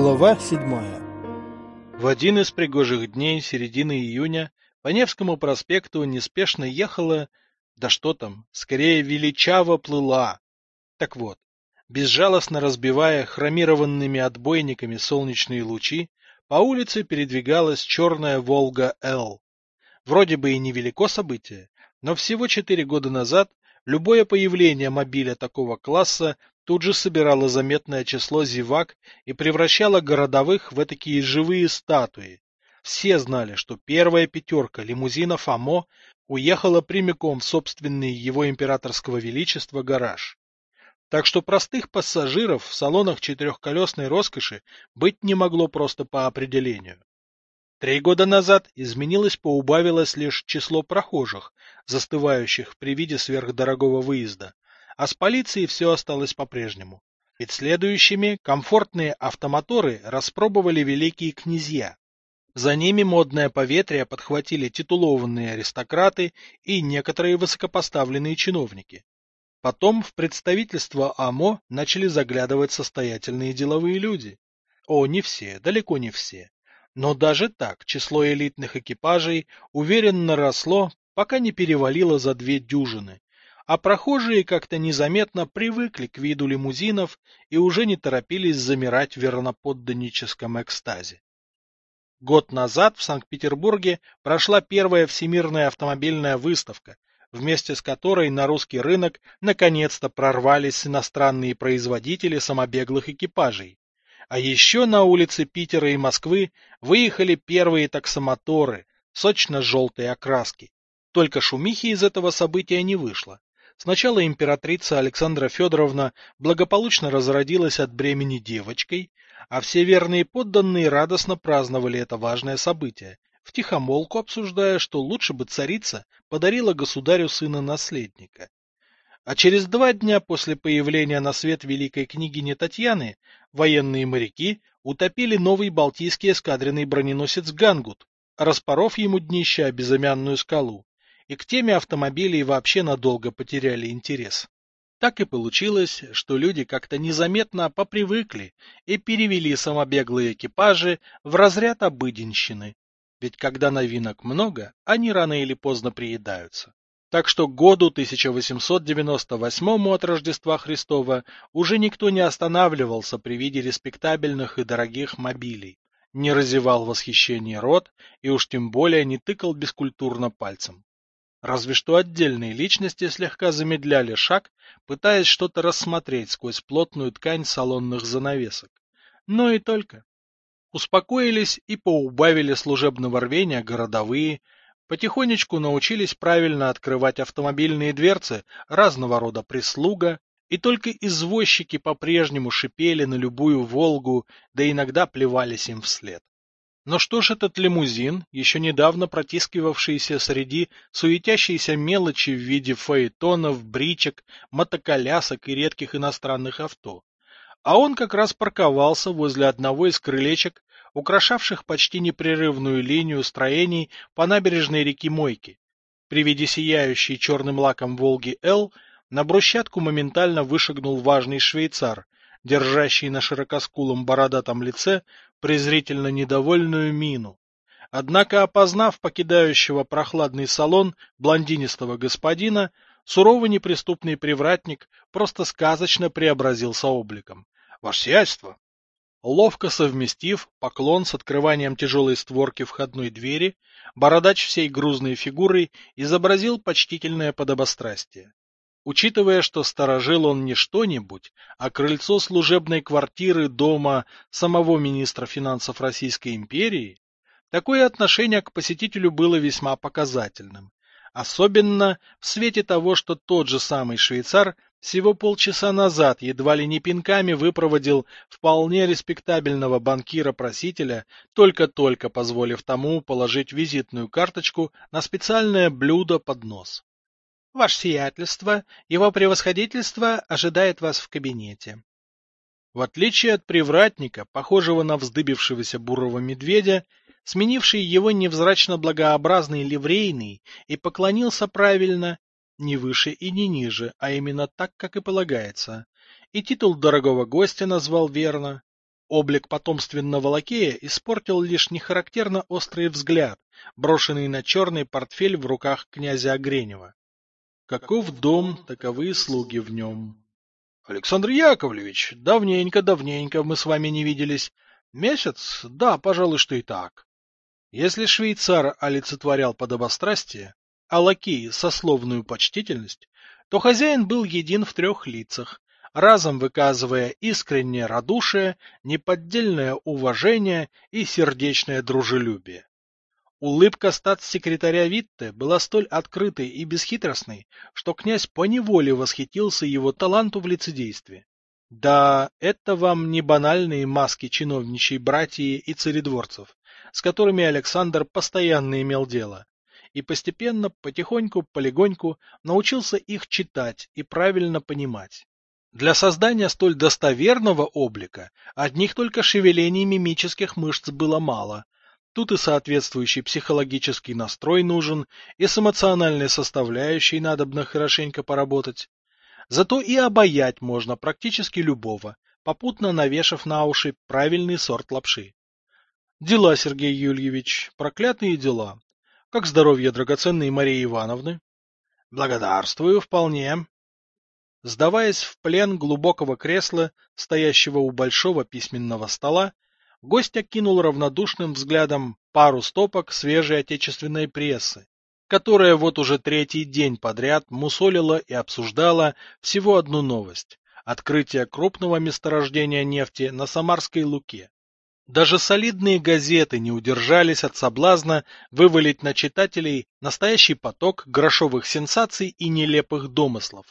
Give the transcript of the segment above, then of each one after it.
Глава седьмая В один из пригожих дней середины июня по Невскому проспекту неспешно ехала, да что там, скорее величаво плыла. Так вот, безжалостно разбивая хромированными отбойниками солнечные лучи, по улице передвигалась черная «Волга-Л». Вроде бы и невелико событие, но всего четыре года назад любое появление мобиля такого класса тут же собирало заметное число зевак и превращало городовых в такие живые статуи. Все знали, что первая пятерка лимузинов АМО уехала прямиком в собственный его императорского величества гараж. Так что простых пассажиров в салонах четырехколесной роскоши быть не могло просто по определению. Три года назад изменилось-поубавилось лишь число прохожих, застывающих при виде сверхдорогого выезда, а с полицией все осталось по-прежнему. Ведь следующими комфортные автомоторы распробовали великие князья. За ними модное поветрие подхватили титулованные аристократы и некоторые высокопоставленные чиновники. Потом в представительство АМО начали заглядывать состоятельные деловые люди. О, не все, далеко не все. Но даже так число элитных экипажей уверенно росло, пока не перевалило за две дюжины, а прохожие как-то незаметно привыкли к виду лимузинов и уже не торопились замирать в верноподданническом экстазе. Год назад в Санкт-Петербурге прошла первая Всемирная автомобильная выставка, вместе с которой на русский рынок наконец-то прорвались иностранные производители самобеглых экипажей. А еще на улицы Питера и Москвы выехали первые таксомоторы сочно-желтой окраски. Только шумихи из этого события не вышло. Сначала императрица Александра Федоровна благополучно разродилась от бремени девочкой, а все верные подданные радостно праздновали это важное событие, втихомолку обсуждая, что лучше бы царица подарила государю сына наследника. А через два дня после появления на свет великой княгини Татьяны военные моряки утопили новый балтийский эскадренный броненосец «Гангут», распоров ему днище о безымянную скалу, и к теме автомобилей вообще надолго потеряли интерес. Так и получилось, что люди как-то незаметно попривыкли и перевели самобеглые экипажи в разряд обыденщины. Ведь когда новинок много, они рано или поздно приедаются. Так что к году 1898 от Рождества Христова уже никто не останавливался при виде респектабельных и дорогих мобилей, не разевал восхищение рот и уж тем более не тыкал бескультурно пальцем. Разве что отдельные личности слегка замедляли шаг, пытаясь что-то рассмотреть сквозь плотную ткань салонных занавесок. Но и только. Успокоились и поубавили служебного рвения городовые, потихонечку научились правильно открывать автомобильные дверцы разного рода прислуга, и только извозчики по-прежнему шипели на любую «Волгу», да иногда плевались им вслед. Но что ж этот лимузин, еще недавно протискивавшийся среди суетящейся мелочи в виде фаэтонов, бричек, мотоколясок и редких иностранных авто? А он как раз парковался возле одного из крылечек, украшавших почти непрерывную линию строений по набережной реки Мойки. При виде сияющей черным лаком Волги-Л на брусчатку моментально вышагнул важный швейцар, держащий на широкоскулом бородатом лице презрительно недовольную мину. Однако, опознав покидающего прохладный салон блондинистого господина, суровый неприступный привратник просто сказочно преобразился обликом. — Ваше сиятельство! Ловко совместив поклон с открыванием тяжелой створки входной двери, бородач всей грузной фигурой изобразил почтительное подобострастие. Учитывая, что сторожил он не что-нибудь, а крыльцо служебной квартиры дома самого министра финансов Российской империи, такое отношение к посетителю было весьма показательным. Особенно в свете того, что тот же самый швейцар всего полчаса назад едва ли не пинками выпроводил вполне респектабельного банкира-просителя, только-только позволив тому положить визитную карточку на специальное блюдо под нос. Ваше сиятельство, его превосходительство ожидает вас в кабинете. В отличие от привратника, похожего на вздыбившегося бурого медведя, сменивший его невзрачно благообразный ливрейный и поклонился правильно, не выше и не ниже, а именно так, как и полагается, и титул дорогого гостя назвал верно. Облик потомственного лакея испортил лишь нехарактерно острый взгляд, брошенный на черный портфель в руках князя Огренева. Каков дом, таковы слуги в нем. Александр Яковлевич, давненько-давненько мы с вами не виделись. Месяц? Да, пожалуй, что и так. Если швейцар олицетворял подобострастие, а лакей — сословную почтительность, то хозяин был един в трех лицах, разом выказывая искреннее радушие, неподдельное уважение и сердечное дружелюбие. Улыбка статс-секретаря Витте была столь открытой и бесхитростной, что князь поневоле восхитился его таланту в лицедействе. Да, это вам не банальные маски чиновничьей братьи и царедворцев, с которыми Александр постоянно имел дело, и постепенно, потихоньку, полегоньку научился их читать и правильно понимать. Для создания столь достоверного облика одних только шевелений мимических мышц было мало. Тут и соответствующий психологический настрой нужен, и с эмоциональной составляющей надобно хорошенько поработать. Зато и обаять можно практически любого, попутно навешав на уши правильный сорт лапши. Дела, Сергей Юльевич, проклятые дела. Как здоровье драгоценной Марии Ивановны? Благодарствую вполне. Сдаваясь в плен глубокого кресла, стоящего у большого письменного стола, гость окинул равнодушным взглядом пару стопок свежей отечественной прессы, которая вот уже третий день подряд мусолила и обсуждала всего одну новость – открытие крупного месторождения нефти на Самарской Луке. Даже солидные газеты не удержались от соблазна вывалить на читателей настоящий поток грошовых сенсаций и нелепых домыслов.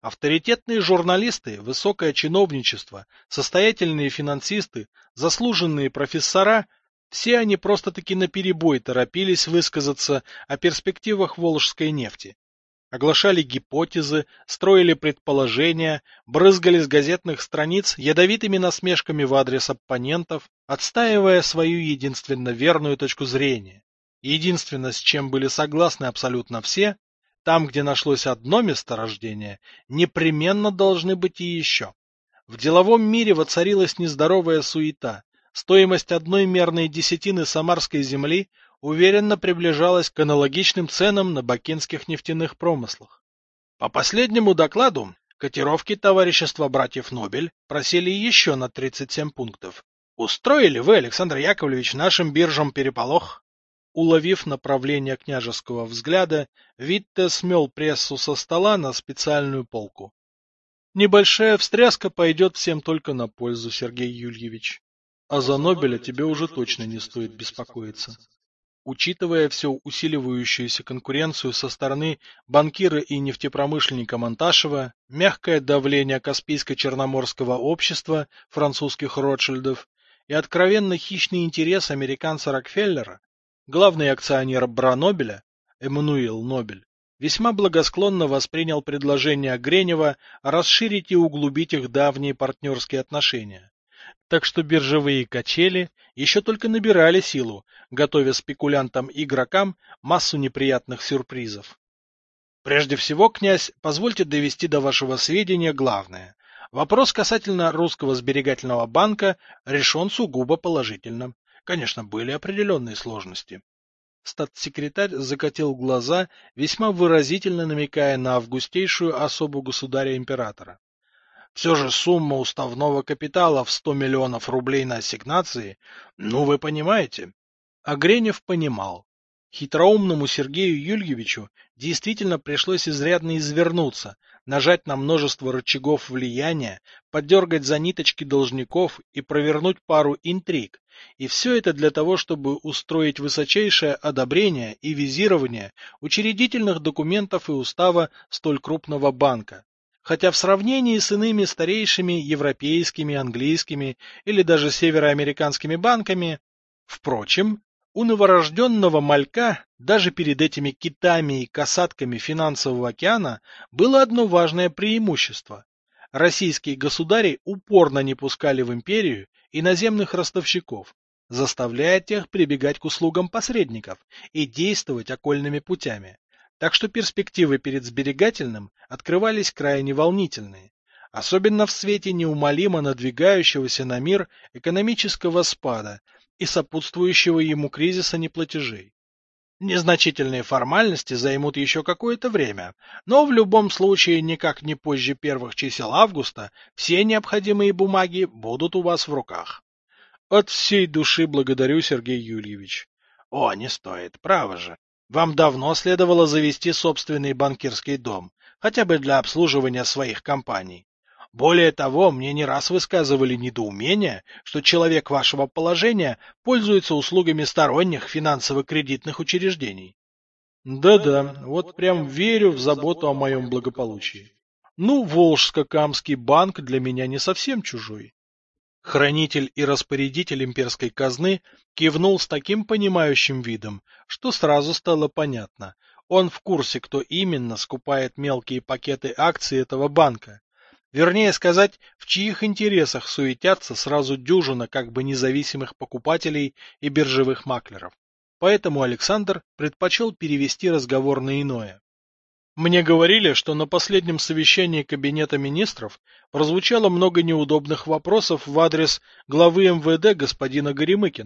Авторитетные журналисты, высокое чиновничество, состоятельные финансисты, заслуженные профессора – все они просто-таки наперебой торопились высказаться о перспективах волжской нефти. Оглашали гипотезы, строили предположения, брызгали с газетных страниц ядовитыми насмешками в адрес оппонентов, отстаивая свою единственно верную точку зрения. Единственное, с чем были согласны абсолютно все, там, где нашлось одно месторождение, непременно должны быть и еще. В деловом мире воцарилась нездоровая суета. Стоимость одной мерной десятины самарской земли уверенно приближалась к аналогичным ценам на бакинских нефтяных промыслах. По последнему докладу, котировки товарищества братьев Нобель просели еще на 37 пунктов. Устроили вы, Александр Яковлевич, нашим биржам переполох? Уловив направление княжеского взгляда, Витте смел прессу со стола на специальную полку. Небольшая встряска пойдет всем только на пользу, Сергей Юльевич. А за Нобеля тебе уже точно не стоит беспокоиться. Учитывая всю усиливающуюся конкуренцию со стороны банкира и нефтепромышленника Монташева, мягкое давление Каспийско-Черноморского общества французских Ротшильдов и откровенно хищный интерес американца Рокфеллера, Главный акционер Бранобеля, Эммануил Нобель, весьма благосклонно воспринял предложение Гренева расширить и углубить их давние партнерские отношения. Так что биржевые качели еще только набирали силу, готовя спекулянтам-игрокам массу неприятных сюрпризов. Прежде всего, князь, позвольте довести до вашего сведения главное. Вопрос касательно русского сберегательного банка решен сугубо положительно. Конечно, были определенные сложности. Статс-секретарь закатил глаза, весьма выразительно намекая на августейшую особу государя-императора. Все же сумма уставного капитала в 100 миллионов рублей на ассигнации, ну вы понимаете. А Гренев понимал. Хитроумному Сергею Юльевичу действительно пришлось изрядно извернуться, нажать на множество рычагов влияния, подергать за ниточки должников и провернуть пару интриг. И все это для того, чтобы устроить высочайшее одобрение и визирование учредительных документов и устава столь крупного банка. Хотя в сравнении с иными старейшими европейскими, английскими или даже североамериканскими банками, впрочем, у новорожденного малька даже перед этими китами и касатками финансового океана было одно важное преимущество. Российские государи упорно не пускали в империю иноземных ростовщиков, заставляя тех прибегать к услугам посредников и действовать окольными путями. Так что перспективы перед сберегательным открывались крайне волнительные. особенно в свете неумолимо надвигающегося на мир экономического спада и сопутствующего ему кризиса неплатежей. Незначительные формальности займут еще какое-то время, но в любом случае никак не позже первых чисел августа все необходимые бумаги будут у вас в руках. От всей души благодарю, Сергей Юрьевич. О, не стоит, право же. Вам давно следовало завести собственный банкирский дом, хотя бы для обслуживания своих компаний. Более того, мне не раз высказывали недоумение, что человек вашего положения пользуется услугами сторонних финансово-кредитных учреждений. Да-да, вот прям верю в заботу о моем благополучии. Ну, Волжско-Камский банк для меня не совсем чужой. Хранитель и распорядитель имперской казны кивнул с таким понимающим видом, что сразу стало понятно. Он в курсе, кто именно скупает мелкие пакеты акций этого банка. Вернее сказать, в чьих интересах суетятся сразу дюжина как бы независимых покупателей и биржевых маклеров. Поэтому Александр предпочел перевести разговор на иное. Мне говорили, что на последнем совещании Кабинета министров прозвучало много неудобных вопросов в адрес главы МВД господина Горемыкина.